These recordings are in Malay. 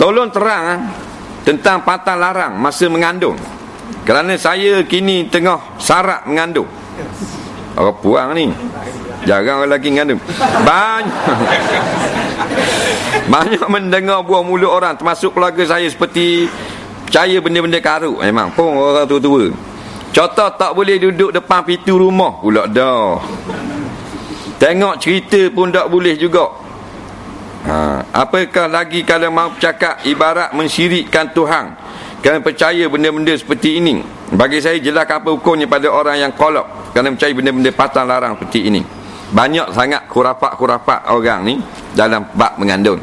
Tolong terang ha, tentang patah larang masa mengandung. Kerana saya kini tengah sarak mengandung. Orang puang ni. Jarang orang lelaki mengandung. Banyak. Banyak mendengar buah mulut orang termasuk keluarga saya seperti percaya benda-benda karuk memang pun orang tua-tua. Contoh tak boleh duduk depan pintu rumah pula dah. Tengok cerita pun tak boleh juga. Ha, apakah lagi kalau mau cakap ibarat mensyirikkan Tuhan? Kerana percaya benda-benda seperti ini. Bagi saya jelas apa hukumnya pada orang yang kolok. Kerana percaya benda-benda patah larang seperti ini. Banyak sangat kurafat-kurafat orang ni dalam bab mengandung.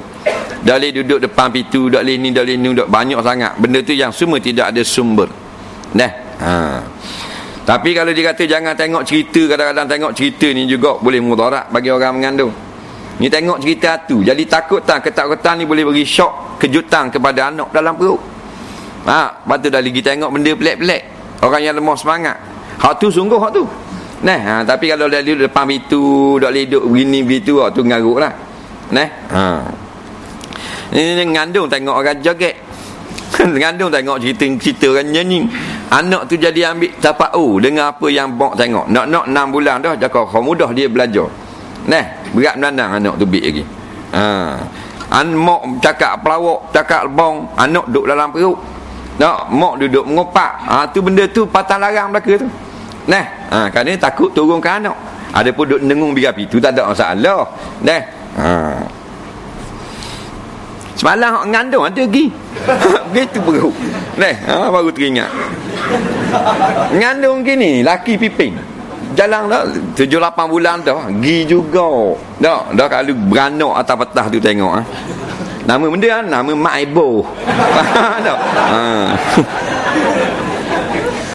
Dah boleh duduk depan pintu dah boleh ni dah boleh ni dah banyak sangat. Benda tu yang semua tidak ada sumber. Nah ha. tapi kalau dia kata jangan tengok cerita kadang-kadang tengok cerita ni juga boleh mudarat bagi orang mengandung Ni tengok cerita tu. Jadi takut tak ketakutan ni boleh beri syok kejutan kepada anak dalam perut. Ha, lepas tu dah lagi tengok benda pelik-pelik. Orang yang lemah semangat. Hak tu sungguh hak tu. Nah, ha, tapi kalau dah duduk depan itu, dah duduk begini begitu, hak tu ngaruk lah. Nah, ha. Ini ngandung tengok orang joget. ngandung tengok cerita-cerita orang nyanyi. Anak tu jadi ambil tapak oh dengan apa yang bok tengok. Nak-nak 6 bulan dah, cakap mudah dia belajar. Nah, berat menandang anak tu bik lagi. Ha. An mak cakap pelawak, cakap lebong, anak duduk dalam perut. Nak mak duduk mengopak. Ha tu benda tu patah larang belaka tu. Nah, ha kerana takut turun ke anak. Ada pun duduk nengung birapi tu tak ada masalah. Nah. Ha. Semalam hak ngandung ada lagi. Begitu perut. Nah, ha, baru teringat. Ngandung gini, laki piping jalan dah tujuh lapan bulan dah gi juga dah dah kalau beranak atas petah tu tengok ha. nama benda nama mak ibu ha.